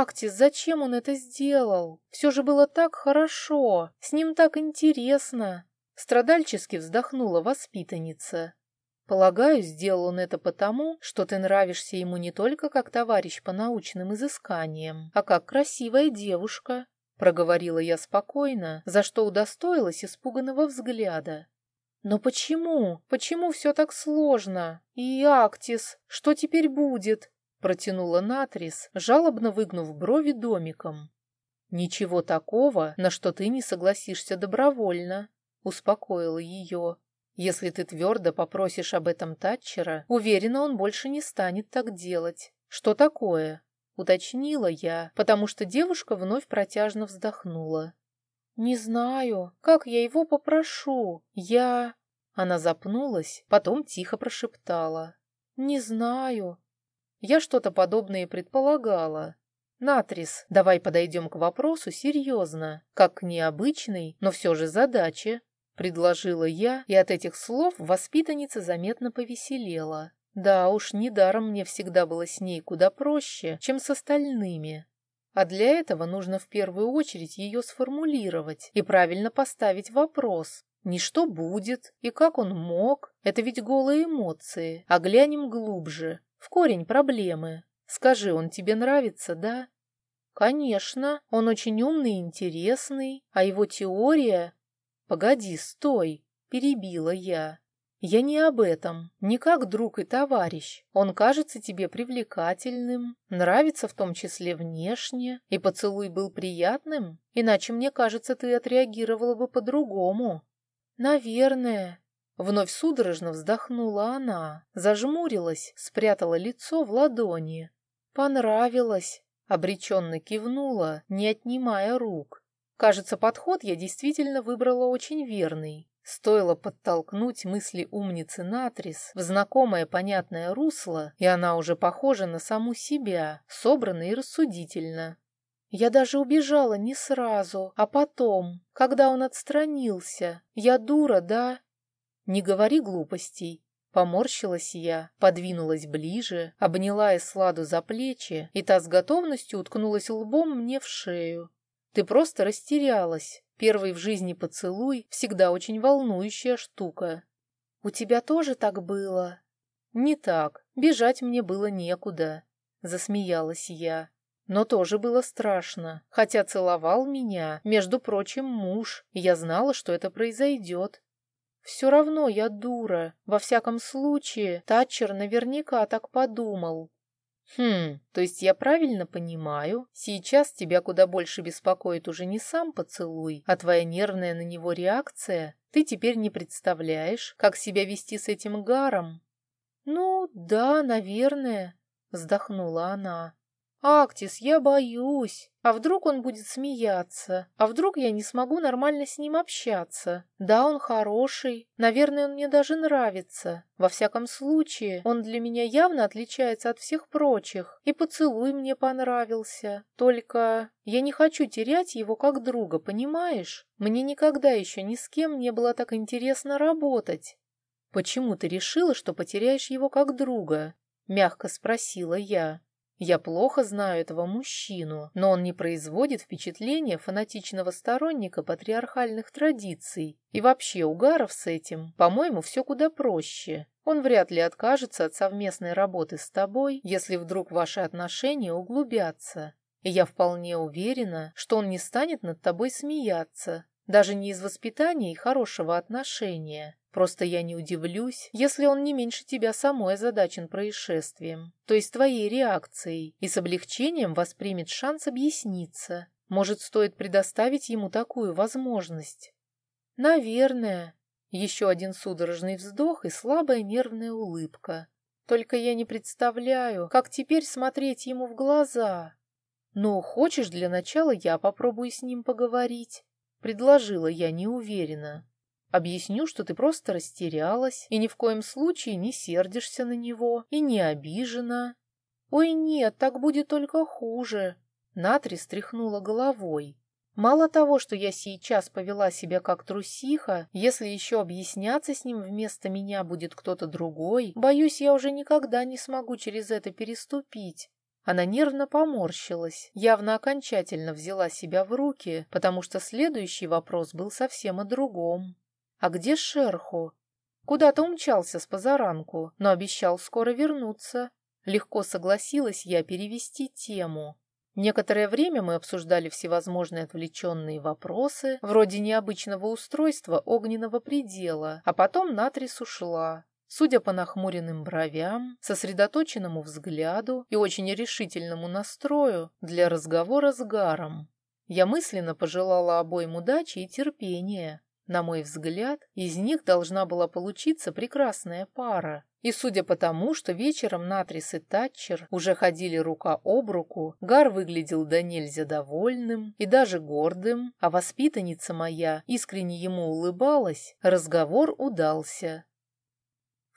Актис, зачем он это сделал? Все же было так хорошо, с ним так интересно. Страдальчески вздохнула воспитанница. Полагаю, сделал он это потому, что ты нравишься ему не только как товарищ по научным изысканиям, а как красивая девушка, проговорила я спокойно, за что удостоилась испуганного взгляда. Но почему? Почему все так сложно? И Актис, что теперь будет? Протянула Натрис, жалобно выгнув брови домиком. Ничего такого, на что ты не согласишься добровольно, успокоила ее. Если ты твердо попросишь об этом Татчера, уверена, он больше не станет так делать. Что такое? Уточнила я, потому что девушка вновь протяжно вздохнула. «Не знаю, как я его попрошу. Я...» Она запнулась, потом тихо прошептала. «Не знаю». Я что-то подобное предполагала. «Натрис, давай подойдем к вопросу серьезно, как к необычной, но все же задаче», — предложила я, и от этих слов воспитанница заметно повеселела. Да уж, недаром мне всегда было с ней куда проще, чем с остальными. А для этого нужно в первую очередь ее сформулировать и правильно поставить вопрос. Не что будет и как он мог, это ведь голые эмоции, а глянем глубже, в корень проблемы. Скажи, он тебе нравится, да? Конечно, он очень умный и интересный, а его теория... Погоди, стой, перебила я. Я не об этом, не как друг и товарищ. Он кажется тебе привлекательным, нравится в том числе внешне, и поцелуй был приятным, иначе, мне кажется, ты отреагировала бы по-другому. Наверное. Вновь судорожно вздохнула она, зажмурилась, спрятала лицо в ладони. Понравилось. Обреченно кивнула, не отнимая рук. Кажется, подход я действительно выбрала очень верный. Стоило подтолкнуть мысли умницы Натрис в знакомое понятное русло, и она уже похожа на саму себя, собрана и рассудительно. Я даже убежала не сразу, а потом, когда он отстранился. Я дура, да? Не говори глупостей. Поморщилась я, подвинулась ближе, обняла Эсладу за плечи, и та с готовностью уткнулась лбом мне в шею. Ты просто растерялась, Первый в жизни поцелуй всегда очень волнующая штука. У тебя тоже так было? Не так. Бежать мне было некуда. Засмеялась я. Но тоже было страшно, хотя целовал меня, между прочим, муж, и я знала, что это произойдет. Все равно я дура. Во всяком случае, Татчер наверняка так подумал. Хм, то есть я правильно понимаю, сейчас тебя куда больше беспокоит уже не сам поцелуй, а твоя нервная на него реакция? Ты теперь не представляешь, как себя вести с этим гаром? Ну, да, наверное, вздохнула она. «Актис, я боюсь. А вдруг он будет смеяться? А вдруг я не смогу нормально с ним общаться? Да, он хороший. Наверное, он мне даже нравится. Во всяком случае, он для меня явно отличается от всех прочих. И поцелуй мне понравился. Только я не хочу терять его как друга, понимаешь? Мне никогда еще ни с кем не было так интересно работать». «Почему ты решила, что потеряешь его как друга?» — мягко спросила я. Я плохо знаю этого мужчину, но он не производит впечатления фанатичного сторонника патриархальных традиций. И вообще, Угаров с этим, по-моему, все куда проще. Он вряд ли откажется от совместной работы с тобой, если вдруг ваши отношения углубятся. И я вполне уверена, что он не станет над тобой смеяться, даже не из воспитания и хорошего отношения, Просто я не удивлюсь, если он не меньше тебя самой озадачен происшествием, то есть твоей реакцией, и с облегчением воспримет шанс объясниться. Может, стоит предоставить ему такую возможность? Наверное. Еще один судорожный вздох и слабая нервная улыбка. Только я не представляю, как теперь смотреть ему в глаза. Ну, хочешь, для начала я попробую с ним поговорить? Предложила я неуверенно. Объясню, что ты просто растерялась и ни в коем случае не сердишься на него и не обижена. Ой, нет, так будет только хуже. Натри стряхнула головой. Мало того, что я сейчас повела себя как трусиха, если еще объясняться с ним вместо меня будет кто-то другой, боюсь, я уже никогда не смогу через это переступить. Она нервно поморщилась, явно окончательно взяла себя в руки, потому что следующий вопрос был совсем о другом. «А где Шерху?» Куда-то умчался с позаранку, но обещал скоро вернуться. Легко согласилась я перевести тему. Некоторое время мы обсуждали всевозможные отвлеченные вопросы, вроде необычного устройства огненного предела, а потом Натрис ушла. Судя по нахмуренным бровям, сосредоточенному взгляду и очень решительному настрою для разговора с Гаром, я мысленно пожелала обоим удачи и терпения. На мой взгляд, из них должна была получиться прекрасная пара. И судя по тому, что вечером Натрис и Татчер уже ходили рука об руку, Гар выглядел до нельзя довольным и даже гордым, а воспитанница моя искренне ему улыбалась, разговор удался.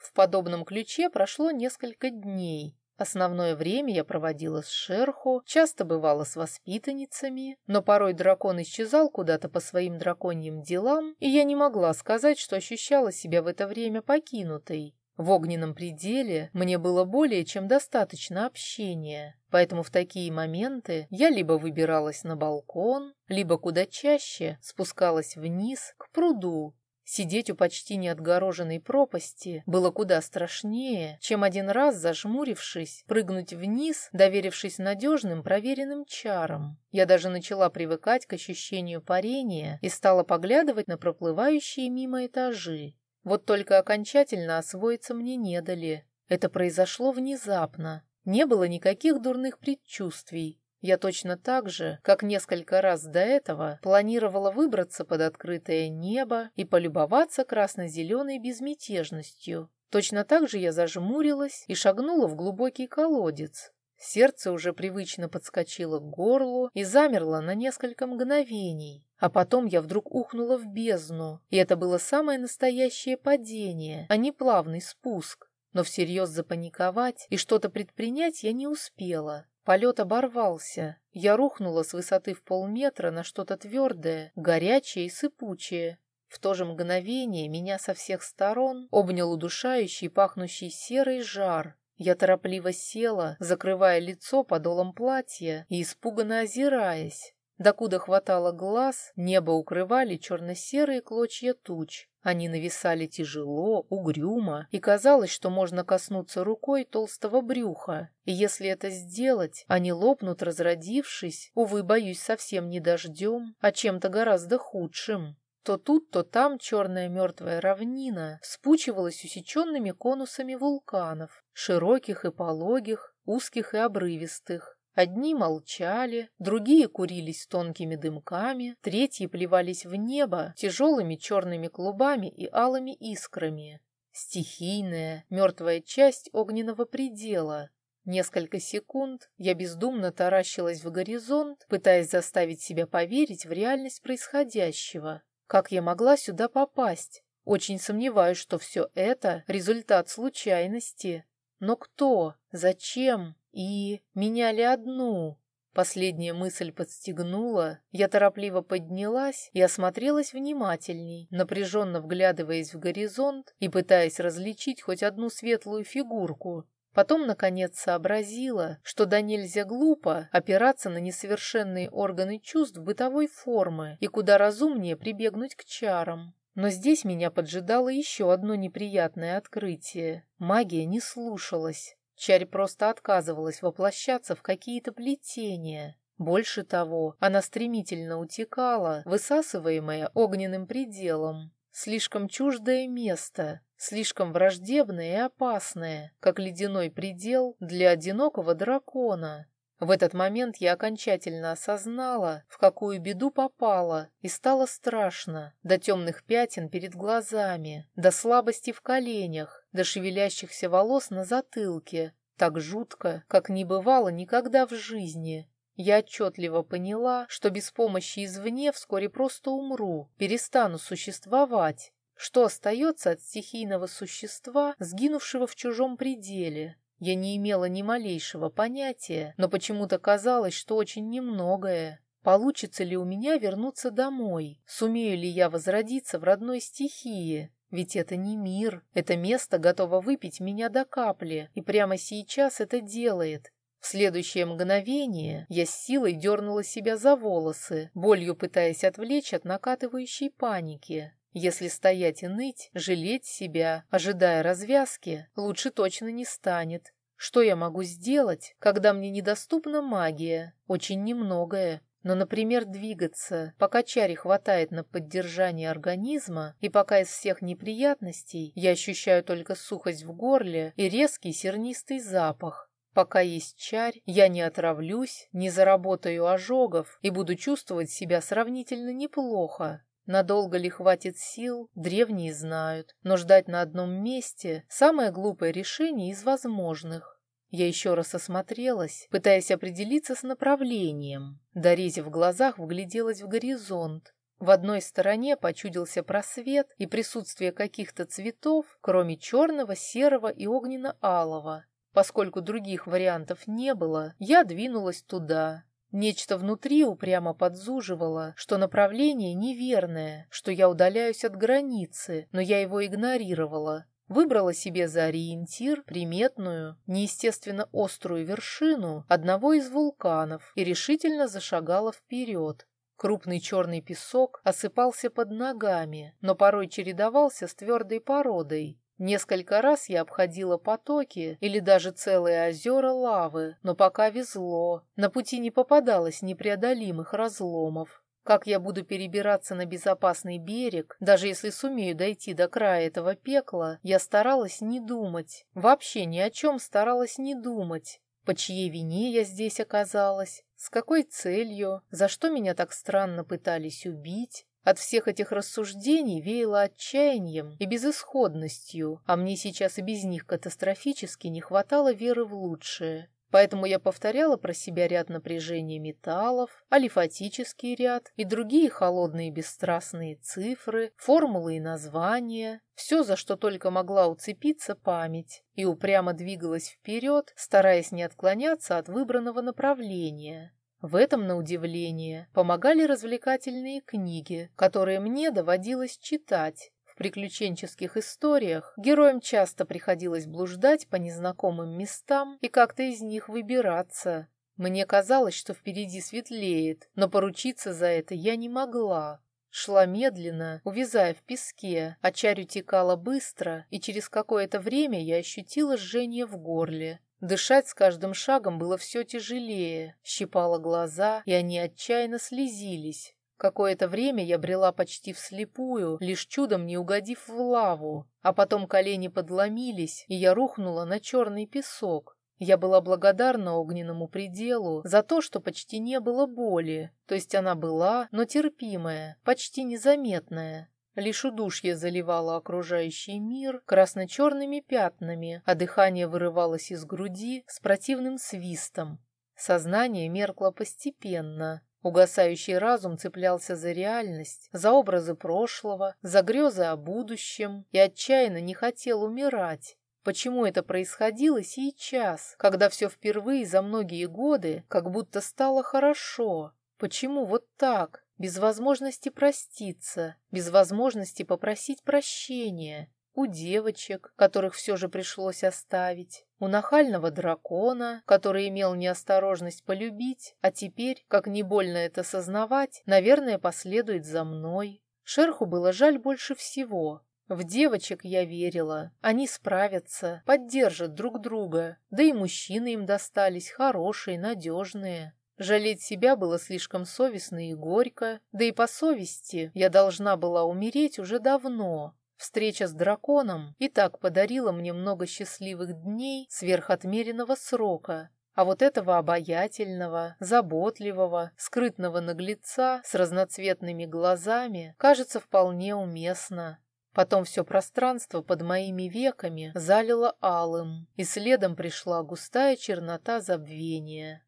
В подобном ключе прошло несколько дней. Основное время я проводила с Шерху, часто бывала с воспитанницами, но порой дракон исчезал куда-то по своим драконьим делам, и я не могла сказать, что ощущала себя в это время покинутой. В огненном пределе мне было более чем достаточно общения, поэтому в такие моменты я либо выбиралась на балкон, либо куда чаще спускалась вниз к пруду. Сидеть у почти неотгороженной пропасти было куда страшнее, чем один раз, зажмурившись, прыгнуть вниз, доверившись надежным проверенным чарам. Я даже начала привыкать к ощущению парения и стала поглядывать на проплывающие мимо этажи. Вот только окончательно освоиться мне не дали. Это произошло внезапно. Не было никаких дурных предчувствий. Я точно так же, как несколько раз до этого, планировала выбраться под открытое небо и полюбоваться красно-зеленой безмятежностью. Точно так же я зажмурилась и шагнула в глубокий колодец. Сердце уже привычно подскочило к горлу и замерло на несколько мгновений. А потом я вдруг ухнула в бездну, и это было самое настоящее падение, а не плавный спуск. Но всерьез запаниковать и что-то предпринять я не успела. Полет оборвался. Я рухнула с высоты в полметра на что-то твердое, горячее и сыпучее. В то же мгновение меня со всех сторон обнял удушающий, пахнущий серый жар. Я торопливо села, закрывая лицо подолом платья и испуганно озираясь. Докуда хватало глаз, небо укрывали черно-серые клочья туч. Они нависали тяжело, угрюмо, и казалось, что можно коснуться рукой толстого брюха. И если это сделать, они лопнут, разродившись, увы, боюсь, совсем не дождем, а чем-то гораздо худшим. То тут, то там черная мертвая равнина спучивалась усеченными конусами вулканов, широких и пологих, узких и обрывистых. Одни молчали, другие курились тонкими дымками, третьи плевались в небо тяжелыми черными клубами и алыми искрами. Стихийная, мертвая часть огненного предела. Несколько секунд я бездумно таращилась в горизонт, пытаясь заставить себя поверить в реальность происходящего. Как я могла сюда попасть? Очень сомневаюсь, что все это — результат случайности. Но кто? Зачем? И меняли одну. Последняя мысль подстегнула, я торопливо поднялась и осмотрелась внимательней, напряженно вглядываясь в горизонт и пытаясь различить хоть одну светлую фигурку. Потом, наконец, сообразила, что да нельзя глупо опираться на несовершенные органы чувств бытовой формы и куда разумнее прибегнуть к чарам. Но здесь меня поджидало еще одно неприятное открытие. Магия не слушалась. Чарь просто отказывалась воплощаться в какие-то плетения. Больше того, она стремительно утекала, высасываемая огненным пределом. Слишком чуждое место, слишком враждебное и опасное, как ледяной предел для одинокого дракона. В этот момент я окончательно осознала, в какую беду попала, и стало страшно, до темных пятен перед глазами, до слабости в коленях, до шевелящихся волос на затылке. Так жутко, как не бывало никогда в жизни. Я отчетливо поняла, что без помощи извне вскоре просто умру, перестану существовать. Что остается от стихийного существа, сгинувшего в чужом пределе? Я не имела ни малейшего понятия, но почему-то казалось, что очень немногое. Получится ли у меня вернуться домой? Сумею ли я возродиться в родной стихии? Ведь это не мир, это место готово выпить меня до капли, и прямо сейчас это делает. В следующее мгновение я с силой дернула себя за волосы, болью пытаясь отвлечь от накатывающей паники. Если стоять и ныть, жалеть себя, ожидая развязки, лучше точно не станет. Что я могу сделать, когда мне недоступна магия? Очень немногое. Но, например, двигаться, пока чари хватает на поддержание организма, и пока из всех неприятностей я ощущаю только сухость в горле и резкий сернистый запах. Пока есть чарь, я не отравлюсь, не заработаю ожогов и буду чувствовать себя сравнительно неплохо. Надолго ли хватит сил, древние знают, но ждать на одном месте – самое глупое решение из возможных. Я еще раз осмотрелась, пытаясь определиться с направлением. Дорезя в глазах вгляделась в горизонт. В одной стороне почудился просвет и присутствие каких-то цветов, кроме черного, серого и огненно-алого. Поскольку других вариантов не было, я двинулась туда, Нечто внутри упрямо подзуживало, что направление неверное, что я удаляюсь от границы, но я его игнорировала. Выбрала себе за ориентир приметную, неестественно острую вершину одного из вулканов и решительно зашагала вперед. Крупный черный песок осыпался под ногами, но порой чередовался с твердой породой, Несколько раз я обходила потоки или даже целые озера лавы, но пока везло. На пути не попадалось непреодолимых разломов. Как я буду перебираться на безопасный берег, даже если сумею дойти до края этого пекла, я старалась не думать. Вообще ни о чем старалась не думать. По чьей вине я здесь оказалась? С какой целью? За что меня так странно пытались убить? От всех этих рассуждений веяло отчаянием и безысходностью, а мне сейчас и без них катастрофически не хватало веры в лучшее. Поэтому я повторяла про себя ряд напряжения металлов, алифатический ряд и другие холодные бесстрастные цифры, формулы и названия, все, за что только могла уцепиться память, и упрямо двигалась вперед, стараясь не отклоняться от выбранного направления. В этом, на удивление, помогали развлекательные книги, которые мне доводилось читать. В приключенческих историях героям часто приходилось блуждать по незнакомым местам и как-то из них выбираться. Мне казалось, что впереди светлеет, но поручиться за это я не могла. Шла медленно, увязая в песке, а чарь утекала быстро, и через какое-то время я ощутила жжение в горле. Дышать с каждым шагом было все тяжелее, щипало глаза, и они отчаянно слезились. Какое-то время я брела почти вслепую, лишь чудом не угодив в лаву, а потом колени подломились, и я рухнула на черный песок. Я была благодарна огненному пределу за то, что почти не было боли, то есть она была, но терпимая, почти незаметная. Лишь удушье заливало окружающий мир красно-черными пятнами, а дыхание вырывалось из груди с противным свистом. Сознание меркло постепенно. Угасающий разум цеплялся за реальность, за образы прошлого, за грезы о будущем и отчаянно не хотел умирать. Почему это происходило сейчас, когда все впервые за многие годы как будто стало хорошо? Почему вот так? Без возможности проститься, без возможности попросить прощения, у девочек, которых все же пришлось оставить, у нахального дракона, который имел неосторожность полюбить, а теперь, как не больно это сознавать, наверное, последует за мной. Шерху было жаль больше всего. В девочек я верила, они справятся, поддержат друг друга, да и мужчины им достались хорошие, надежные. Жалеть себя было слишком совестно и горько, да и по совести я должна была умереть уже давно. Встреча с драконом и так подарила мне много счастливых дней сверхотмеренного срока, а вот этого обаятельного, заботливого, скрытного наглеца с разноцветными глазами кажется вполне уместно. Потом все пространство под моими веками залило алым, и следом пришла густая чернота забвения.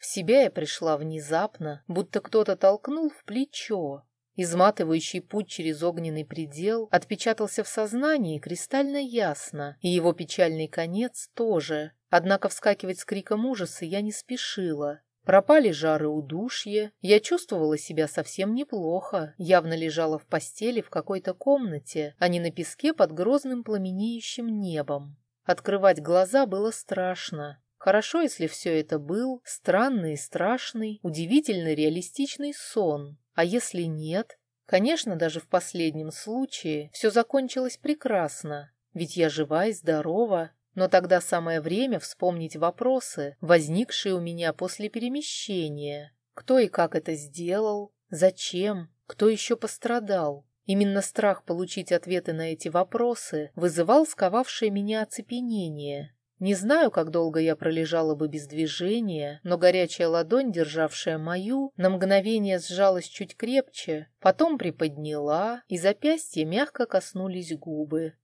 В себя я пришла внезапно, будто кто-то толкнул в плечо. Изматывающий путь через огненный предел отпечатался в сознании кристально ясно, и его печальный конец тоже. Однако вскакивать с криком ужаса я не спешила. Пропали жары удушья, я чувствовала себя совсем неплохо, явно лежала в постели в какой-то комнате, а не на песке под грозным пламенеющим небом. Открывать глаза было страшно. Хорошо, если все это был странный, страшный, удивительно реалистичный сон. А если нет? Конечно, даже в последнем случае все закончилось прекрасно, ведь я жива и здорова, но тогда самое время вспомнить вопросы, возникшие у меня после перемещения. Кто и как это сделал? Зачем? Кто еще пострадал? Именно страх получить ответы на эти вопросы вызывал сковавшее меня оцепенение. Не знаю, как долго я пролежала бы без движения, но горячая ладонь, державшая мою, на мгновение сжалась чуть крепче, потом приподняла, и запястья мягко коснулись губы.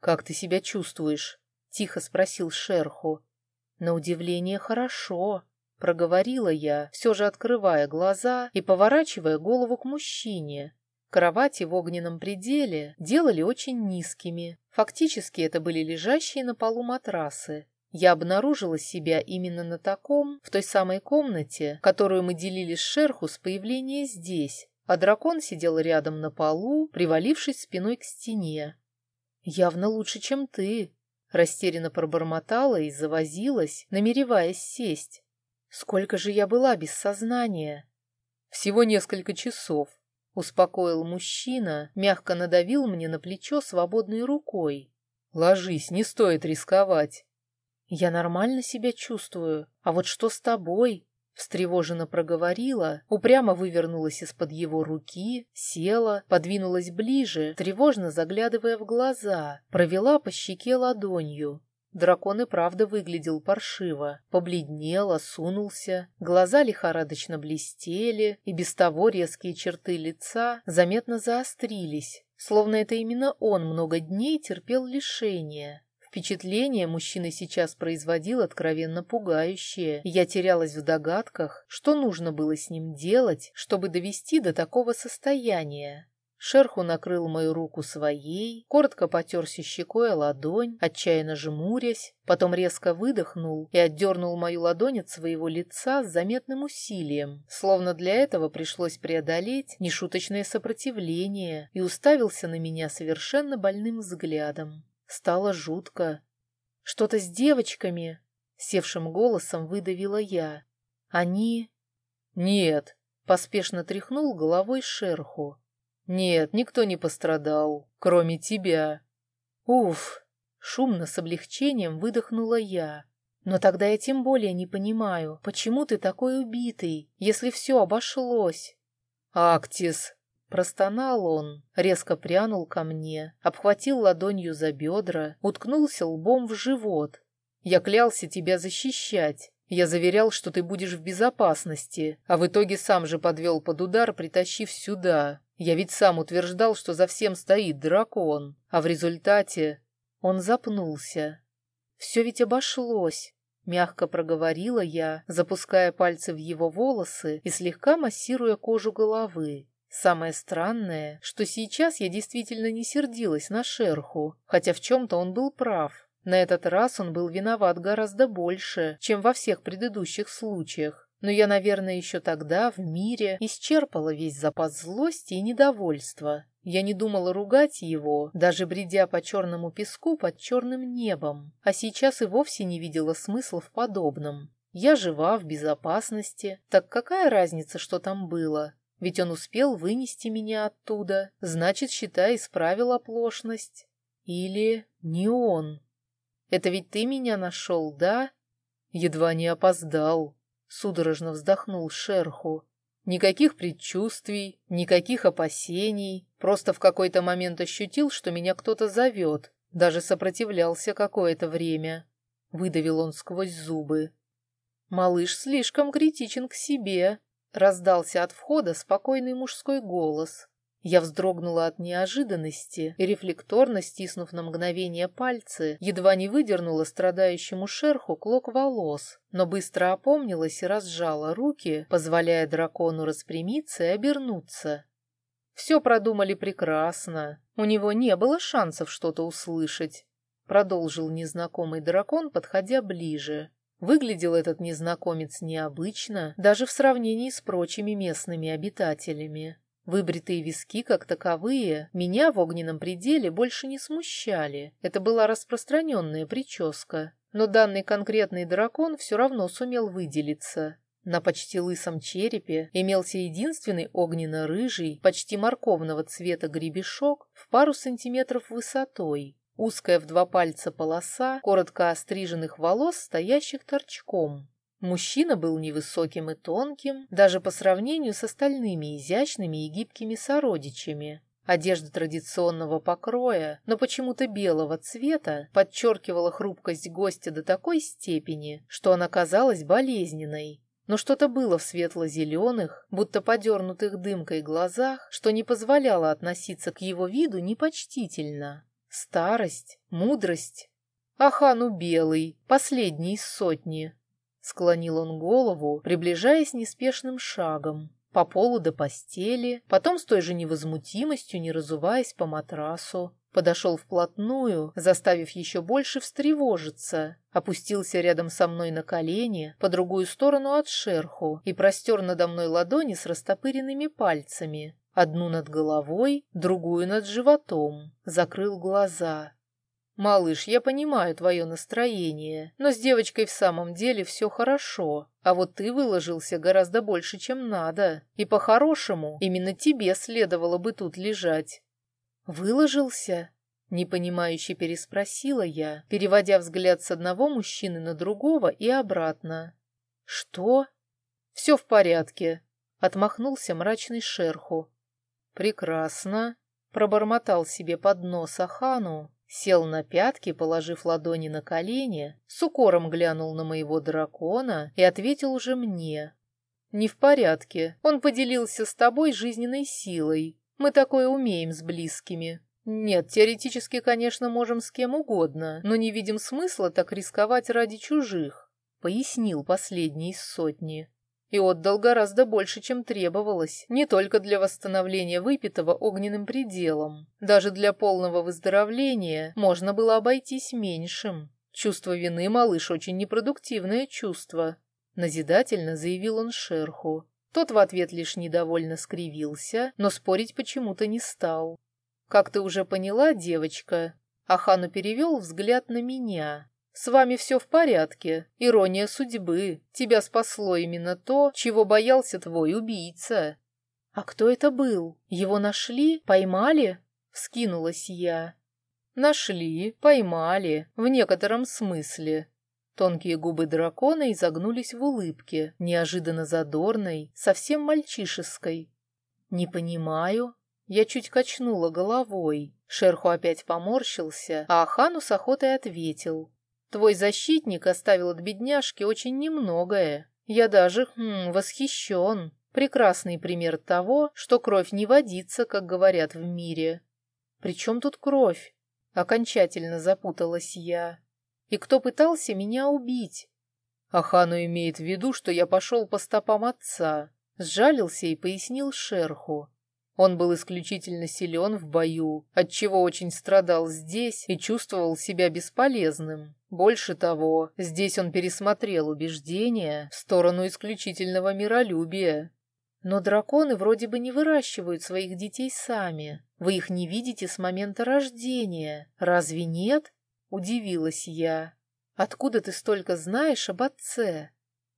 «Как ты себя чувствуешь?» — тихо спросил Шерху. «На удивление хорошо», — проговорила я, все же открывая глаза и поворачивая голову к мужчине, Кровати в огненном пределе делали очень низкими. Фактически это были лежащие на полу матрасы. Я обнаружила себя именно на таком, в той самой комнате, которую мы делили с Шерху с появления здесь, а дракон сидел рядом на полу, привалившись спиной к стене. «Явно лучше, чем ты», — растерянно пробормотала и завозилась, намереваясь сесть. «Сколько же я была без сознания?» «Всего несколько часов», Успокоил мужчина, мягко надавил мне на плечо свободной рукой. «Ложись, не стоит рисковать». «Я нормально себя чувствую. А вот что с тобой?» Встревоженно проговорила, упрямо вывернулась из-под его руки, села, подвинулась ближе, тревожно заглядывая в глаза, провела по щеке ладонью. Дракон и правда выглядел паршиво, побледнел, осунулся, глаза лихорадочно блестели, и без того резкие черты лица заметно заострились, словно это именно он много дней терпел лишения. Впечатление мужчины сейчас производил откровенно пугающее, и я терялась в догадках, что нужно было с ним делать, чтобы довести до такого состояния. Шерху накрыл мою руку своей, коротко потерся щекой о ладонь, отчаянно жмурясь, потом резко выдохнул и отдернул мою ладонь от своего лица с заметным усилием, словно для этого пришлось преодолеть нешуточное сопротивление и уставился на меня совершенно больным взглядом. Стало жутко. «Что-то с девочками?» — севшим голосом выдавила я. «Они...» «Нет», — поспешно тряхнул головой шерху. Нет, никто не пострадал, кроме тебя. Уф, шумно с облегчением выдохнула я. Но тогда я тем более не понимаю, почему ты такой убитый, если все обошлось. Актис, Простонал он, резко прянул ко мне, обхватил ладонью за бедра, уткнулся лбом в живот. «Я клялся тебя защищать. Я заверял, что ты будешь в безопасности, а в итоге сам же подвел под удар, притащив сюда. Я ведь сам утверждал, что за всем стоит дракон, а в результате он запнулся. Все ведь обошлось, мягко проговорила я, запуская пальцы в его волосы и слегка массируя кожу головы. Самое странное, что сейчас я действительно не сердилась на шерху, хотя в чем-то он был прав. На этот раз он был виноват гораздо больше, чем во всех предыдущих случаях. Но я, наверное, еще тогда в мире исчерпала весь запас злости и недовольства. Я не думала ругать его, даже бредя по черному песку под черным небом, а сейчас и вовсе не видела смысла в подобном. Я жива, в безопасности, так какая разница, что там было? Ведь он успел вынести меня оттуда, значит, считай, исправил оплошность. Или не он? Это ведь ты меня нашел, да? Едва не опоздал, Судорожно вздохнул шерху. Никаких предчувствий, никаких опасений. Просто в какой-то момент ощутил, что меня кто-то зовет. Даже сопротивлялся какое-то время. Выдавил он сквозь зубы. «Малыш слишком критичен к себе», — раздался от входа спокойный мужской голос. Я вздрогнула от неожиданности и, рефлекторно стиснув на мгновение пальцы, едва не выдернула страдающему шерху клок волос, но быстро опомнилась и разжала руки, позволяя дракону распрямиться и обернуться. Все продумали прекрасно, у него не было шансов что-то услышать, продолжил незнакомый дракон, подходя ближе. Выглядел этот незнакомец необычно, даже в сравнении с прочими местными обитателями. Выбритые виски, как таковые, меня в огненном пределе больше не смущали. Это была распространенная прическа. но данный конкретный дракон все равно сумел выделиться. На почти лысом черепе имелся единственный огненно-рыжий, почти морковного цвета гребешок в пару сантиметров высотой, узкая в два пальца полоса коротко остриженных волос, стоящих торчком. Мужчина был невысоким и тонким, даже по сравнению с остальными изящными и гибкими сородичами. Одежда традиционного покроя, но почему-то белого цвета, подчеркивала хрупкость гостя до такой степени, что она казалась болезненной. Но что-то было в светло-зеленых, будто подернутых дымкой глазах, что не позволяло относиться к его виду непочтительно. Старость, мудрость. Ахану белый, последний из сотни. Склонил он голову, приближаясь неспешным шагом по полу до постели, потом с той же невозмутимостью, не разуваясь по матрасу, подошел вплотную, заставив еще больше встревожиться, опустился рядом со мной на колени, по другую сторону от шерху, и простер надо мной ладони с растопыренными пальцами, одну над головой, другую над животом, закрыл глаза. «Малыш, я понимаю твое настроение, но с девочкой в самом деле все хорошо, а вот ты выложился гораздо больше, чем надо, и по-хорошему именно тебе следовало бы тут лежать». «Выложился?» — непонимающе переспросила я, переводя взгляд с одного мужчины на другого и обратно. «Что?» «Все в порядке», — отмахнулся мрачный шерху. «Прекрасно», — пробормотал себе под нос Ахану, Сел на пятки, положив ладони на колени, с укором глянул на моего дракона и ответил уже мне. «Не в порядке. Он поделился с тобой жизненной силой. Мы такое умеем с близкими. Нет, теоретически, конечно, можем с кем угодно, но не видим смысла так рисковать ради чужих», — пояснил последний из сотни и отдал гораздо больше, чем требовалось, не только для восстановления выпитого огненным пределом. Даже для полного выздоровления можно было обойтись меньшим. Чувство вины, малыш, очень непродуктивное чувство. Назидательно заявил он шерху. Тот в ответ лишь недовольно скривился, но спорить почему-то не стал. «Как ты уже поняла, девочка?» Ахану перевел взгляд на меня. С вами все в порядке. Ирония судьбы. Тебя спасло именно то, чего боялся твой убийца. А кто это был? Его нашли? Поймали? Вскинулась я. Нашли, поймали, в некотором смысле. Тонкие губы дракона изогнулись в улыбке, неожиданно задорной, совсем мальчишеской. «Не понимаю». Я чуть качнула головой. Шерху опять поморщился, а Ахану с охотой ответил. Твой защитник оставил от бедняжки очень немногое. Я даже хм, восхищен. Прекрасный пример того, что кровь не водится, как говорят в мире. Причем тут кровь? Окончательно запуталась я. И кто пытался меня убить? Ахану имеет в виду, что я пошел по стопам отца. Сжалился и пояснил шерху. Он был исключительно силен в бою, отчего очень страдал здесь и чувствовал себя бесполезным. Больше того, здесь он пересмотрел убеждения в сторону исключительного миролюбия. Но драконы вроде бы не выращивают своих детей сами. Вы их не видите с момента рождения. Разве нет? Удивилась я. Откуда ты столько знаешь об отце?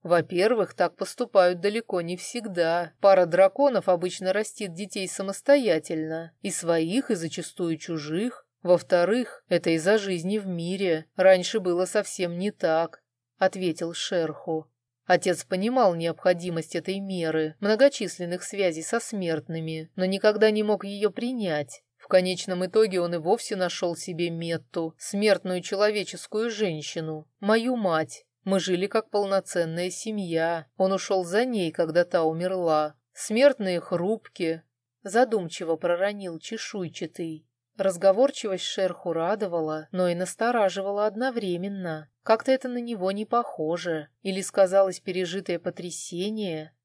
Во-первых, так поступают далеко не всегда. Пара драконов обычно растит детей самостоятельно, и своих, и зачастую чужих. Во-вторых, это из-за жизни в мире. Раньше было совсем не так, ответил Шерху. Отец понимал необходимость этой меры, многочисленных связей со смертными, но никогда не мог ее принять. В конечном итоге он и вовсе нашел себе Метту, смертную человеческую женщину, мою мать, мы жили как полноценная семья. Он ушел за ней, когда та умерла. Смертные хрупкие. Задумчиво проронил чешуйчатый. Разговорчивость шерху радовала, но и настораживала одновременно. Как-то это на него не похоже. Или сказалось пережитое потрясение.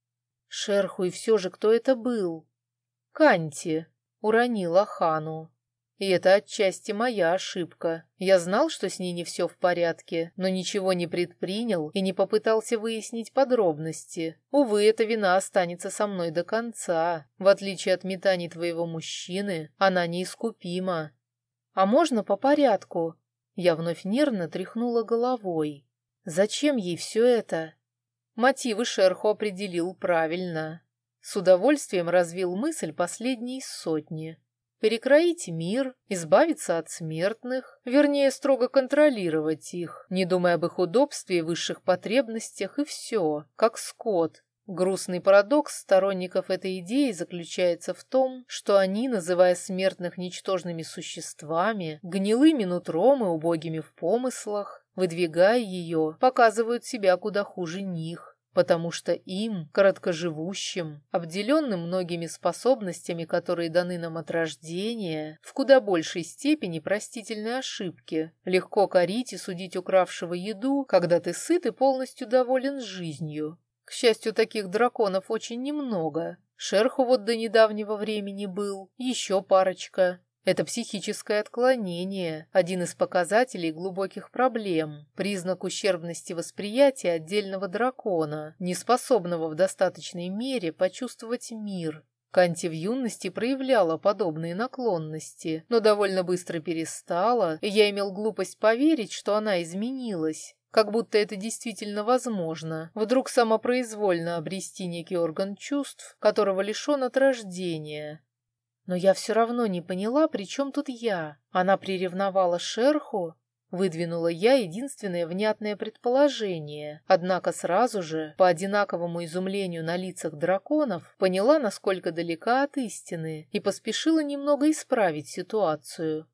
Шерху и все же кто это был? Канти, уронила Хану. И это отчасти моя ошибка. Я знал, что с ней не все в порядке, но ничего не предпринял и не попытался выяснить подробности. Увы, эта вина останется со мной до конца. В отличие от метаний твоего мужчины, она неискупима. А можно по порядку? Я вновь нервно тряхнула головой. Зачем ей все это? Мотивы шерху определил правильно. С удовольствием развил мысль последней сотни. Перекроить мир, избавиться от смертных, вернее, строго контролировать их, не думая об их удобстве и высших потребностях, и все, как скот, Грустный парадокс сторонников этой идеи заключается в том, что они, называя смертных ничтожными существами, гнилыми нутром и убогими в помыслах, выдвигая ее, показывают себя куда хуже них, потому что им, короткоживущим, обделенным многими способностями, которые даны нам от рождения, в куда большей степени простительной ошибки, легко корить и судить укравшего еду, когда ты сыт и полностью доволен жизнью, к счастью, таких драконов очень немного. Шерху вот до недавнего времени был, еще парочка. Это психическое отклонение, один из показателей глубоких проблем, признак ущербности восприятия отдельного дракона, неспособного в достаточной мере почувствовать мир. Канти в юности проявляла подобные наклонности, но довольно быстро перестала, и я имел глупость поверить, что она изменилась как будто это действительно возможно, вдруг самопроизвольно обрести некий орган чувств, которого лишен от рождения. Но я все равно не поняла, при чем тут я. Она приревновала шерху, Выдвинула я единственное внятное предположение, однако сразу же, по одинаковому изумлению на лицах драконов, поняла, насколько далека от истины, и поспешила немного исправить ситуацию.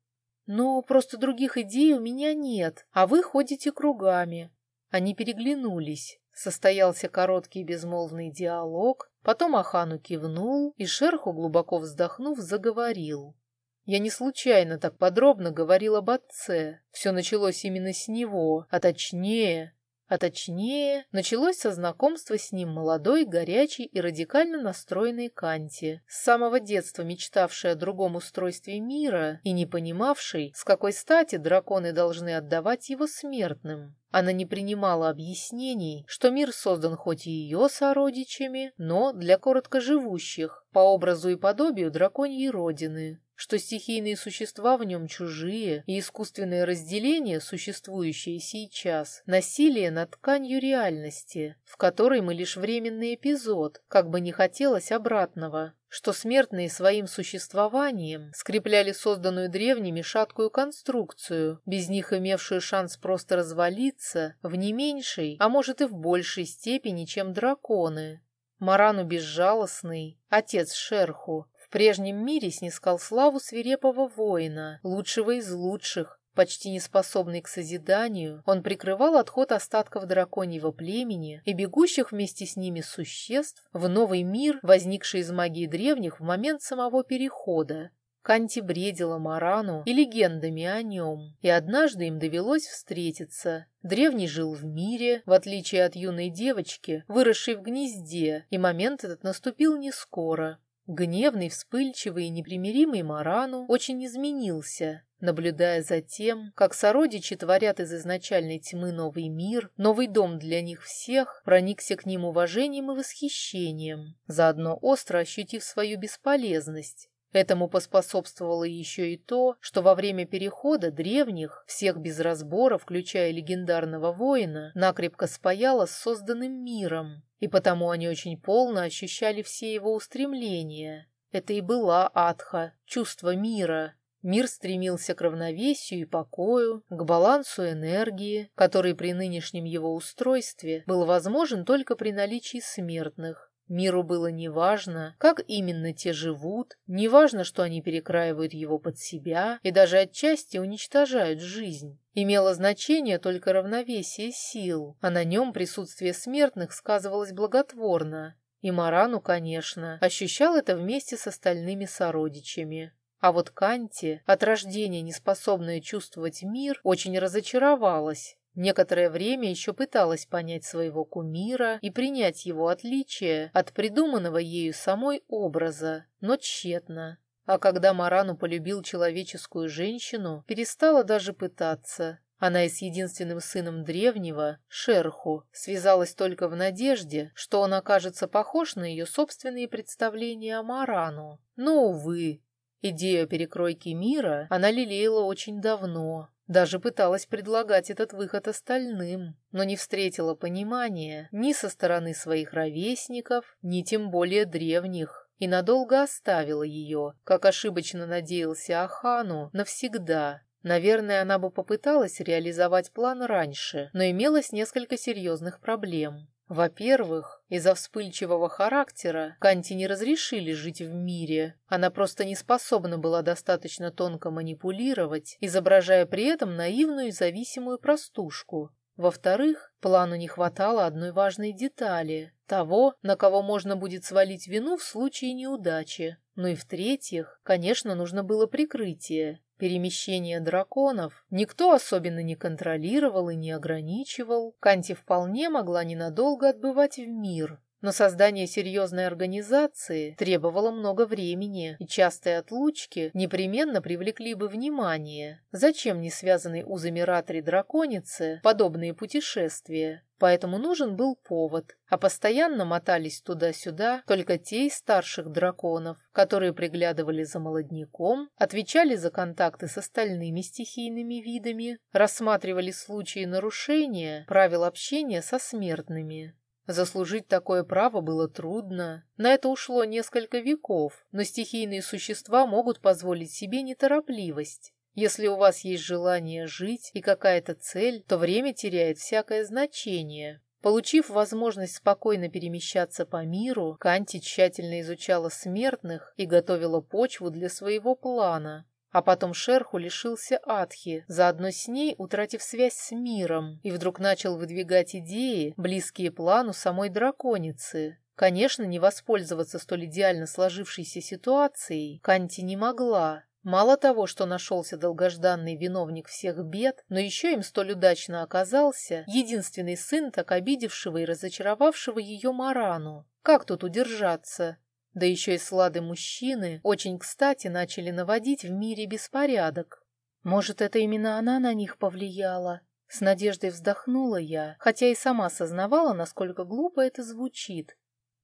«Ну, просто других идей у меня нет, а вы ходите кругами». Они переглянулись. Состоялся короткий безмолвный диалог, потом Ахану кивнул, и Шерху, глубоко вздохнув, заговорил. Я не случайно так подробно говорил об отце. Все началось именно с него, а точнее, а точнее, началось со знакомства с ним молодой, горячей и радикально настроенной Канти, с самого детства мечтавшей о другом устройстве мира и не понимавшей, с какой стати драконы должны отдавать его смертным. Она не принимала объяснений, что мир создан хоть и ее сородичами, но для короткоживущих, по образу и подобию драконьей родины что стихийные существа в нем чужие, и искусственное разделение, существующее сейчас, насилие над тканью реальности, в которой мы лишь временный эпизод, как бы не хотелось обратного, что смертные своим существованием скрепляли созданную древними шаткую конструкцию, без них имевшую шанс просто развалиться в не меньшей, а может и в большей степени, чем драконы. Марану безжалостный, отец Шерху, прежнем мире снискал славу свирепого воина, лучшего из лучших, Почти неспособный к созиданию, он прикрывал отход остатков драконьего племени и бегущих вместе с ними существ в новый мир, возникший из магии древних в момент самого перехода. Канти бредила Марану и легендами о нем, и однажды им довелось встретиться. Древний жил в мире, в отличие от юной девочки, выросшей в гнезде, и момент этот наступил не скоро. Гневный, вспыльчивый и непримиримый Марану очень изменился, наблюдая за тем, как сородичи творят из изначальной тьмы новый мир, новый дом для них всех, проникся к ним уважением и восхищением, заодно остро ощутив свою бесполезность. Этому поспособствовало еще и то, что во время перехода древних, всех без разбора, включая легендарного воина, накрепко спаяло с созданным миром, и потому они очень полно ощущали все его устремления. Это и была Атха, чувство мира. Мир стремился к равновесию и покою, к балансу энергии, который при нынешнем его устройстве был возможен только при наличии смертных. Миру было неважно, как именно те живут, неважно, что они перекраивают его под себя и даже отчасти уничтожают жизнь. Имело значение только равновесие сил, а на нем присутствие смертных сказывалось благотворно. И Марану, конечно, ощущал это вместе с остальными сородичами. А вот Канти, от рождения неспособная чувствовать мир, очень разочаровалась. Некоторое время еще пыталась понять своего кумира и принять его отличие от придуманного ею самой образа, но тщетно. А когда Марану полюбил человеческую женщину, перестала даже пытаться. Она и с единственным сыном древнего, Шерху, связалась только в надежде, что он окажется похож на ее собственные представления о Марану. Но, увы, идею перекройки мира она лелеяла очень давно, Даже пыталась предлагать этот выход остальным, но не встретила понимания ни со стороны своих ровесников, ни тем более древних, и надолго оставила ее, как ошибочно надеялся Ахану, навсегда. Наверное, она бы попыталась реализовать план раньше, но имелось несколько серьезных проблем. Во-первых, из-за вспыльчивого характера Канти не разрешили жить в мире. Она просто не способна была достаточно тонко манипулировать, изображая при этом наивную и зависимую простушку. Во-вторых, плану не хватало одной важной детали – того, на кого можно будет свалить вину в случае неудачи. Ну и в-третьих, конечно, нужно было прикрытие. Перемещение драконов никто особенно не контролировал и не ограничивал. Канти вполне могла ненадолго отбывать в мир, но создание серьезной организации требовало много времени, и частые отлучки непременно привлекли бы внимание. Зачем не связанной узами ратри драконицы подобные путешествия? Поэтому нужен был повод, а постоянно мотались туда-сюда только те из старших драконов, которые приглядывали за молодняком, отвечали за контакты с остальными стихийными видами, рассматривали случаи нарушения правил общения со смертными. Заслужить такое право было трудно. На это ушло несколько веков, но стихийные существа могут позволить себе неторопливость. Если у вас есть желание жить и какая-то цель, то время теряет всякое значение. Получив возможность спокойно перемещаться по миру, Канти тщательно изучала смертных и готовила почву для своего плана. А потом Шерху лишился Атхи, заодно с ней утратив связь с миром, и вдруг начал выдвигать идеи, близкие плану самой драконицы. Конечно, не воспользоваться столь идеально сложившейся ситуацией Канти не могла, Мало того, что нашелся долгожданный виновник всех бед, но еще им столь удачно оказался единственный сын так обидевшего и разочаровавшего ее Марану. Как тут удержаться? Да еще и слады мужчины очень кстати начали наводить в мире беспорядок. Может, это именно она на них повлияла? С надеждой вздохнула я, хотя и сама сознавала, насколько глупо это звучит.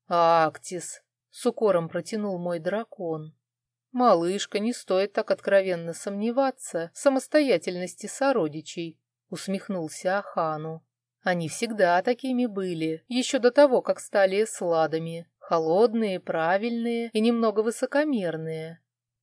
«Актис!» — с укором протянул мой дракон. «Малышка, не стоит так откровенно сомневаться в самостоятельности сородичей», — усмехнулся Ахану. «Они всегда такими были, еще до того, как стали сладами, холодные, правильные и немного высокомерные.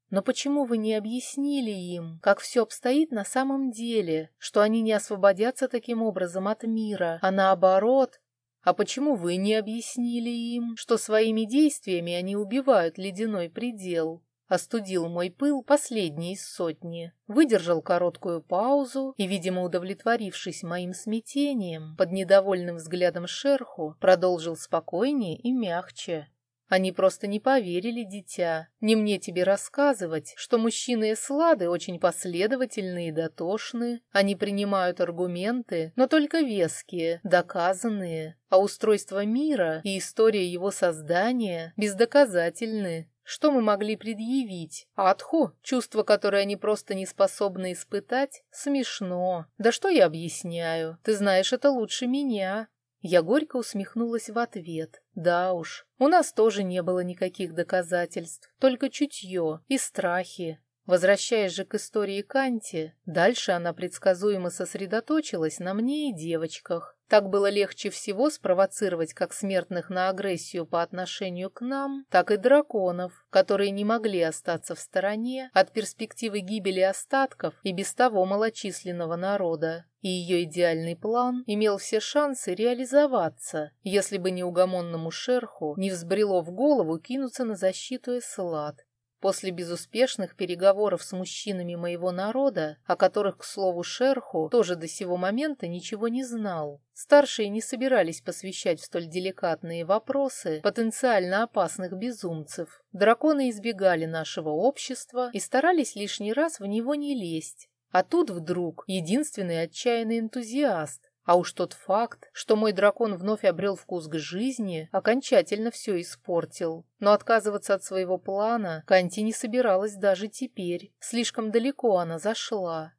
Но почему вы не объяснили им, как все обстоит на самом деле, что они не освободятся таким образом от мира, а наоборот а почему вы не объяснили им, что своими действиями они убивают ледяной предел? Остудил мой пыл последний из сотни, выдержал короткую паузу и, видимо, удовлетворившись моим смятением, под недовольным взглядом шерху, продолжил спокойнее и мягче. Они просто не поверили, дитя. Не мне тебе рассказывать, что мужчины Эслады очень последовательные и дотошны. Они принимают аргументы, но только веские, доказанные. А устройство мира и история его создания бездоказательны. Что мы могли предъявить? Атху, чувство, которое они просто не способны испытать? Смешно. Да что я объясняю? Ты знаешь это лучше меня. Я горько усмехнулась в ответ. Да уж, у нас тоже не было никаких доказательств, только чутье и страхи. Возвращаясь же к истории Канти, дальше она предсказуемо сосредоточилась на мне и девочках. Так было легче всего спровоцировать как смертных на агрессию по отношению к нам, так и драконов, которые не могли остаться в стороне от перспективы гибели остатков и без того малочисленного народа. И ее идеальный план имел все шансы реализоваться, если бы неугомонному шерху не взбрело в голову кинуться на защиту Эслад. После безуспешных переговоров с мужчинами моего народа, о которых, к слову, Шерху тоже до сего момента ничего не знал, старшие не собирались посвящать в столь деликатные вопросы потенциально опасных безумцев. Драконы избегали нашего общества и старались лишний раз в него не лезть. А тут вдруг единственный отчаянный энтузиаст, а уж тот факт, что мой дракон вновь обрел вкус к жизни, окончательно все испортил. Но отказываться от своего плана Канти не собиралась даже теперь. Слишком далеко она зашла.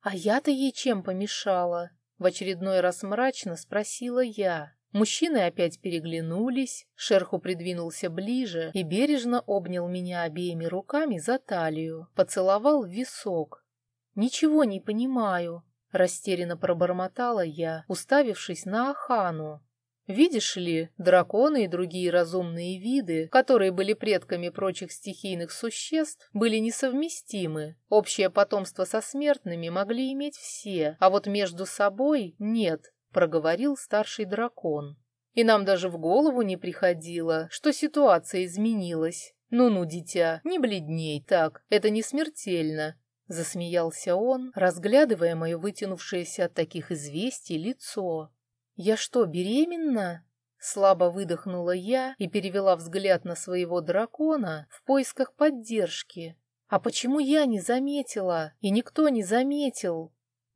«А я-то ей чем помешала?» В очередной раз мрачно спросила я. Мужчины опять переглянулись, шерху придвинулся ближе и бережно обнял меня обеими руками за талию, поцеловал в висок. Ничего не понимаю, растерянно пробормотала я, уставившись на Ахану. Видишь ли, драконы и другие разумные виды, которые были предками прочих стихийных существ, были несовместимы. Общее потомство со смертными могли иметь все, а вот между собой нет, проговорил старший дракон. И нам даже в голову не приходило, что ситуация изменилась. Ну-ну, дитя, не бледней так, это не смертельно. Засмеялся он, разглядывая мое вытянувшееся от таких известий лицо. «Я что, беременна?» Слабо выдохнула я и перевела взгляд на своего дракона в поисках поддержки. «А почему я не заметила? И никто не заметил?»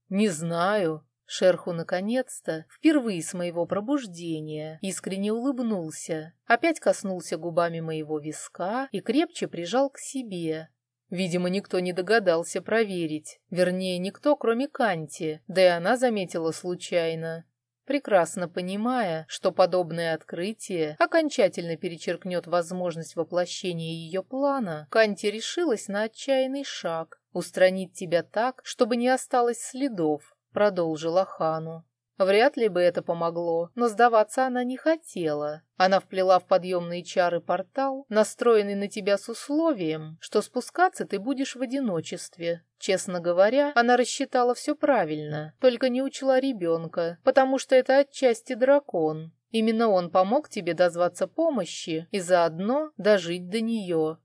«Не знаю». Шерху наконец-то, впервые с моего пробуждения, искренне улыбнулся, опять коснулся губами моего виска и крепче прижал к себе. Видимо, никто не догадался проверить. Вернее, никто, кроме Канти, да и она заметила случайно прекрасно понимая, что подобное открытие окончательно перечеркнет возможность воплощения ее плана, Канти решилась на отчаянный шаг — устранить тебя так, чтобы не осталось следов, продолжила Хану. Вряд ли бы это помогло, но сдаваться она не хотела. Она вплела в подъемные чары портал, настроенный на тебя с условием, что спускаться ты будешь в одиночестве. Честно говоря, она рассчитала все правильно, только не учла ребенка, потому что это отчасти дракон. Именно он помог тебе дозваться помощи и заодно дожить до нее.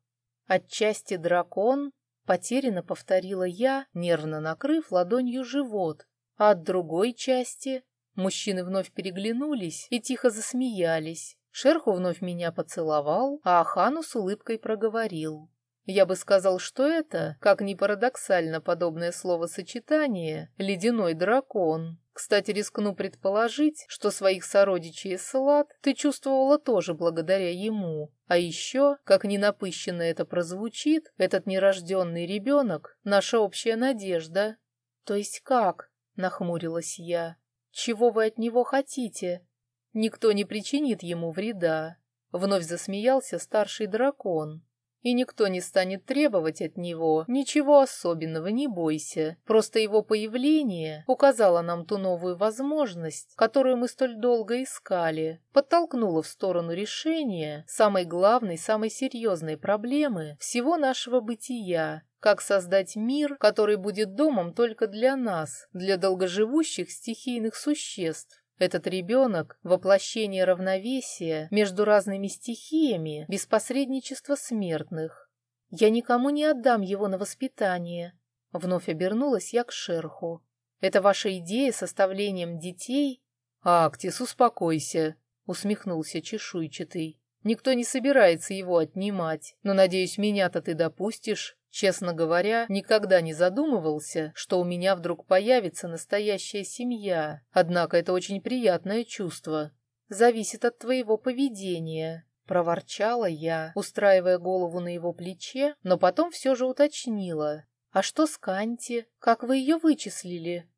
Отчасти дракон, потерянно повторила я, нервно накрыв ладонью живот, а от другой части мужчины вновь переглянулись и тихо засмеялись. Шерху вновь меня поцеловал, а Ахану с улыбкой проговорил. Я бы сказал, что это, как ни парадоксально подобное словосочетание, ледяной дракон. Кстати, рискну предположить, что своих сородичей из Слад ты чувствовала тоже благодаря ему. А еще, как ни напыщенно это прозвучит, этот нерожденный ребенок — наша общая надежда. То есть как? Нахмурилась я. «Чего вы от него хотите? Никто не причинит ему вреда». Вновь засмеялся старший дракон. И никто не станет требовать от него ничего особенного, не бойся. Просто его появление указало нам ту новую возможность, которую мы столь долго искали, подтолкнуло в сторону решения самой главной, самой серьезной проблемы всего нашего бытия как создать мир, который будет домом только для нас, для долгоживущих стихийных существ? Этот ребенок — воплощение равновесия между разными стихиями без посредничества смертных. Я никому не отдам его на воспитание. Вновь обернулась я к шерху. Это ваша идея с составлением детей? Актис, успокойся, усмехнулся чешуйчатый. Никто не собирается его отнимать, но, надеюсь, меня-то ты допустишь. Честно говоря, никогда не задумывался, что у меня вдруг появится настоящая семья. Однако это очень приятное чувство. Зависит от твоего поведения. Проворчала я, устраивая голову на его плече, но потом все же уточнила. «А что с Канти? Как вы ее вычислили?»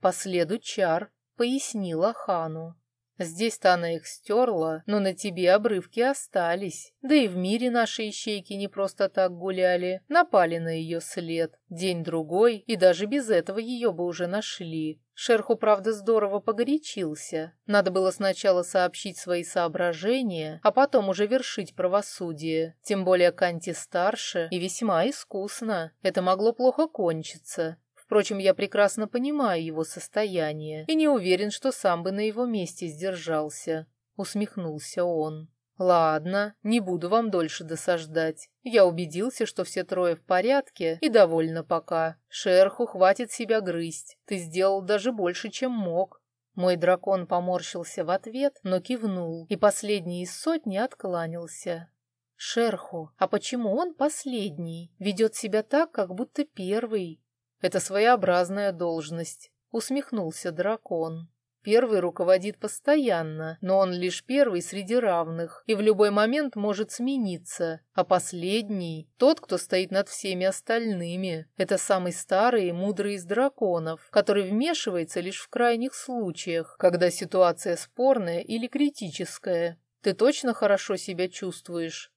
«По следу чар», — пояснила Хану. Здесь-то она их стерла, но на тебе обрывки остались. Да и в мире наши ищейки не просто так гуляли, напали на ее след. День-другой, и даже без этого ее бы уже нашли. Шерху, правда, здорово погорячился. Надо было сначала сообщить свои соображения, а потом уже вершить правосудие. Тем более Канти старше и весьма искусно. Это могло плохо кончиться. Впрочем, я прекрасно понимаю его состояние и не уверен, что сам бы на его месте сдержался. Усмехнулся он. «Ладно, не буду вам дольше досаждать. Я убедился, что все трое в порядке и довольна пока. Шерху хватит себя грызть. Ты сделал даже больше, чем мог». Мой дракон поморщился в ответ, но кивнул, и последний из сотни откланялся. «Шерху, а почему он последний? Ведет себя так, как будто первый?» Это своеобразная должность, усмехнулся дракон. Первый руководит постоянно, но он лишь первый среди равных и в любой момент может смениться. А последний, тот, кто стоит над всеми остальными, это самый старый и мудрый из драконов, который вмешивается лишь в крайних случаях, когда ситуация спорная или критическая. Ты точно хорошо себя чувствуешь?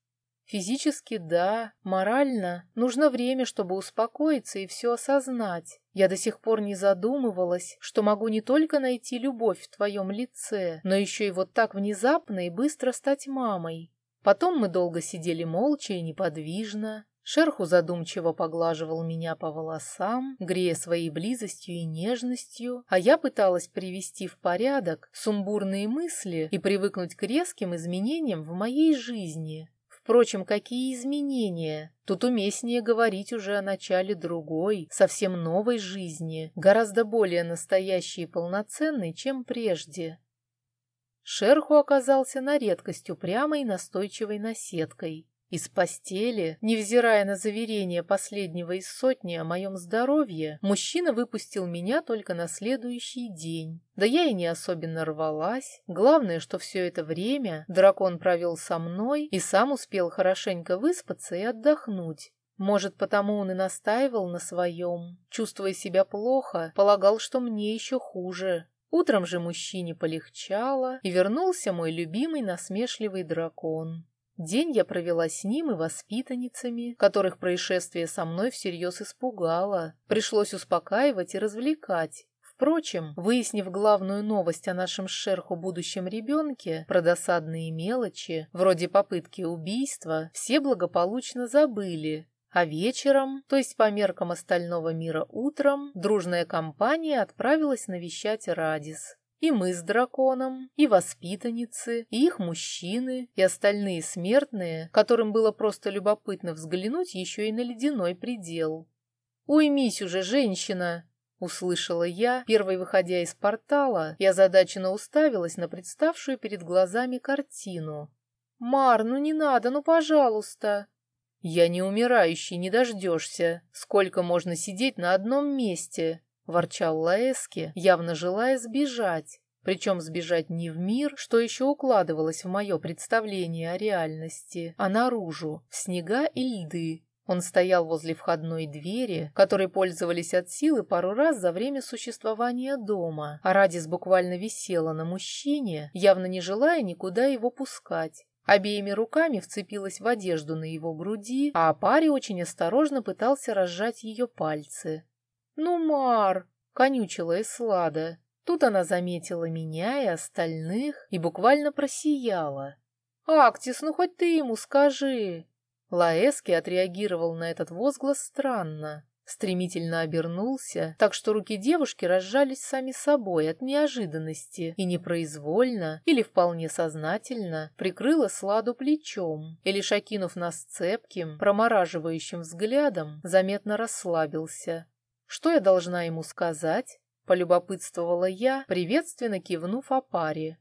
Физически – да, морально нужно время, чтобы успокоиться и все осознать. Я до сих пор не задумывалась, что могу не только найти любовь в твоем лице, но еще и вот так внезапно и быстро стать мамой. Потом мы долго сидели молча и неподвижно. Шерху задумчиво поглаживал меня по волосам, грея своей близостью и нежностью, а я пыталась привести в порядок сумбурные мысли и привыкнуть к резким изменениям в моей жизни. Впрочем, какие изменения? Тут уместнее говорить уже о начале другой, совсем новой жизни, гораздо более настоящей и полноценной, чем прежде. Шерху оказался на редкость упрямой и настойчивой наседкой. Из постели, невзирая на заверение последнего из сотни о моем здоровье, мужчина выпустил меня только на следующий день. Да я и не особенно рвалась. Главное, что все это время дракон провел со мной и сам успел хорошенько выспаться и отдохнуть. Может, потому он и настаивал на своем. Чувствуя себя плохо, полагал, что мне еще хуже. Утром же мужчине полегчало, и вернулся мой любимый насмешливый дракон. День я провела с ним и воспитанницами, которых происшествие со мной всерьез испугало. Пришлось успокаивать и развлекать. Впрочем, выяснив главную новость о нашем шерху будущем ребенке, про досадные мелочи, вроде попытки убийства, все благополучно забыли. А вечером, то есть по меркам остального мира утром, дружная компания отправилась навещать Радис. И мы с драконом, и воспитанницы, и их мужчины, и остальные смертные, которым было просто любопытно взглянуть еще и на ледяной предел. «Уймись уже, женщина!» — услышала я, первой выходя из портала, и озадаченно уставилась на представшую перед глазами картину. «Мар, ну не надо, ну пожалуйста!» «Я не умирающий, не дождешься. Сколько можно сидеть на одном месте?» Ворчал Лаэски, явно желая сбежать. Причем сбежать не в мир, что еще укладывалось в мое представление о реальности, а наружу, в снега и льды. Он стоял возле входной двери, которой пользовались от силы пару раз за время существования дома, а Радис буквально висела на мужчине, явно не желая никуда его пускать. Обеими руками вцепилась в одежду на его груди, а парень очень осторожно пытался разжать ее пальцы. «Ну, Мар!» — конючила Эслада. Тут она заметила меня и остальных и буквально просияла. «Актис, ну хоть ты ему скажи!» Лаэски отреагировал на этот возглас странно. Стремительно обернулся, так что руки девушки разжались сами собой от неожиданности и непроизвольно или вполне сознательно прикрыла Сладу плечом и, лишь окинув нас цепким, промораживающим взглядом, заметно расслабился. Что я должна ему сказать? Полюбопытствовала я, приветственно кивнув о паре.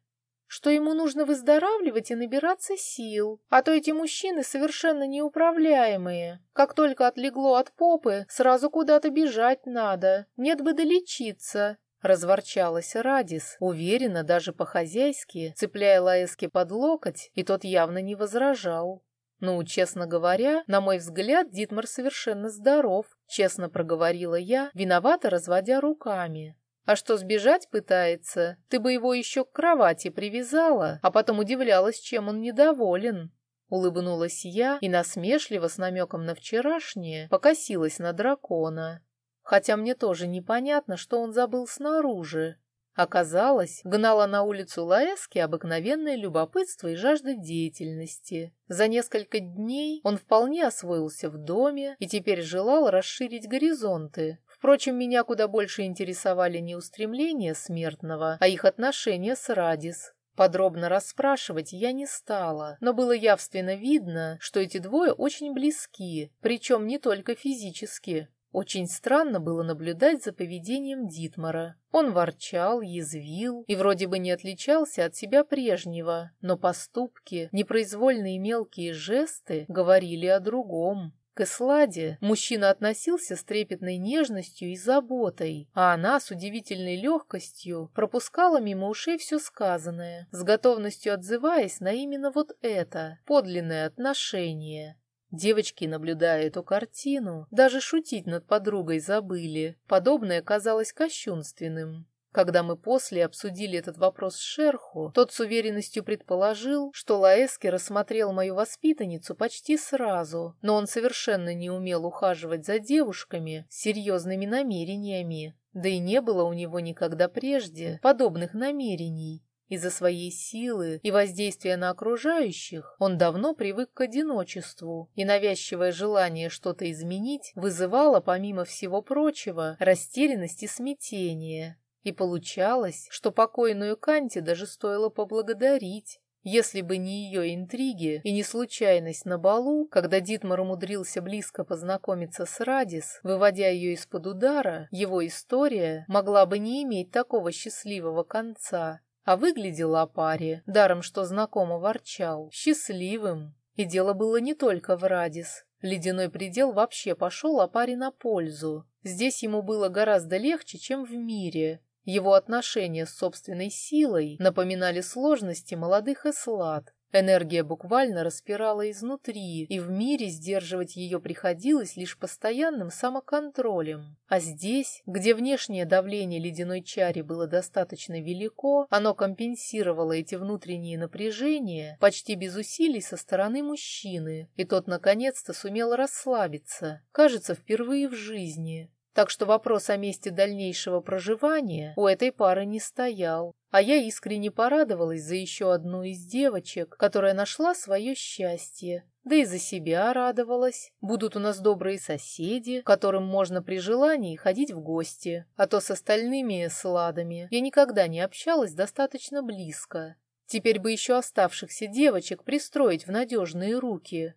Что ему нужно выздоравливать и набираться сил, а то эти мужчины совершенно неуправляемые. Как только отлегло от попы, сразу куда-то бежать надо, нет бы долечиться. Разворчалась Радис, уверенно, даже по-хозяйски, цепляя Лаэски под локоть, и тот явно не возражал. Ну, честно говоря, на мой взгляд, Дитмар совершенно здоров, честно проговорила я, виновато разводя руками. А что сбежать пытается? Ты бы его еще к кровати привязала, а потом удивлялась, чем он недоволен. Улыбнулась я и насмешливо с намеком на вчерашнее покосилась на дракона. Хотя мне тоже непонятно, что он забыл снаружи. Оказалось, гнала на улицу Лаэски обыкновенное любопытство и жажда деятельности. За несколько дней он вполне освоился в доме и теперь желал расширить горизонты. Впрочем, меня куда больше интересовали не устремления смертного, а их отношения с Радис. Подробно расспрашивать я не стала, но было явственно видно, что эти двое очень близки, причем не только физически. Очень странно было наблюдать за поведением Дитмара. Он ворчал, язвил и вроде бы не отличался от себя прежнего, но поступки, непроизвольные мелкие жесты говорили о другом. К Эсладе мужчина относился с трепетной нежностью и заботой, а она с удивительной легкостью пропускала мимо ушей все сказанное, с готовностью отзываясь на именно вот это, подлинное отношение. Девочки, наблюдая эту картину, даже шутить над подругой забыли. Подобное казалось кощунственным. Когда мы после обсудили этот вопрос с Шерху, тот с уверенностью предположил, что Лаэски рассмотрел мою воспитанницу почти сразу, но он совершенно не умел ухаживать за девушками с серьезными намерениями, да и не было у него никогда прежде подобных намерений. Из-за своей силы и воздействия на окружающих он давно привык к одиночеству, и навязчивое желание что-то изменить вызывало, помимо всего прочего, растерянность и смятение. И получалось, что покойную Канти даже стоило поблагодарить. Если бы не ее интриги и не случайность на балу, когда Дитмар умудрился близко познакомиться с Радис, выводя ее из-под удара, его история могла бы не иметь такого счастливого конца. А выглядела Апари, даром что знакомо ворчал, счастливым. И дело было не только в Радис. Ледяной предел вообще пошел Апари на пользу. Здесь ему было гораздо легче, чем в мире, его отношения с собственной силой напоминали сложности молодых эслад. Энергия буквально распирала изнутри, и в мире сдерживать ее приходилось лишь постоянным самоконтролем. А здесь, где внешнее давление ледяной чари было достаточно велико, оно компенсировало эти внутренние напряжения почти без усилий со стороны мужчины, и тот наконец-то сумел расслабиться, кажется, впервые в жизни. Так что вопрос о месте дальнейшего проживания у этой пары не стоял. А я искренне порадовалась за еще одну из девочек, которая нашла свое счастье. Да и за себя радовалась. Будут у нас добрые соседи, которым можно при желании ходить в гости. А то с остальными сладами я никогда не общалась достаточно близко. Теперь бы еще оставшихся девочек пристроить в надежные руки.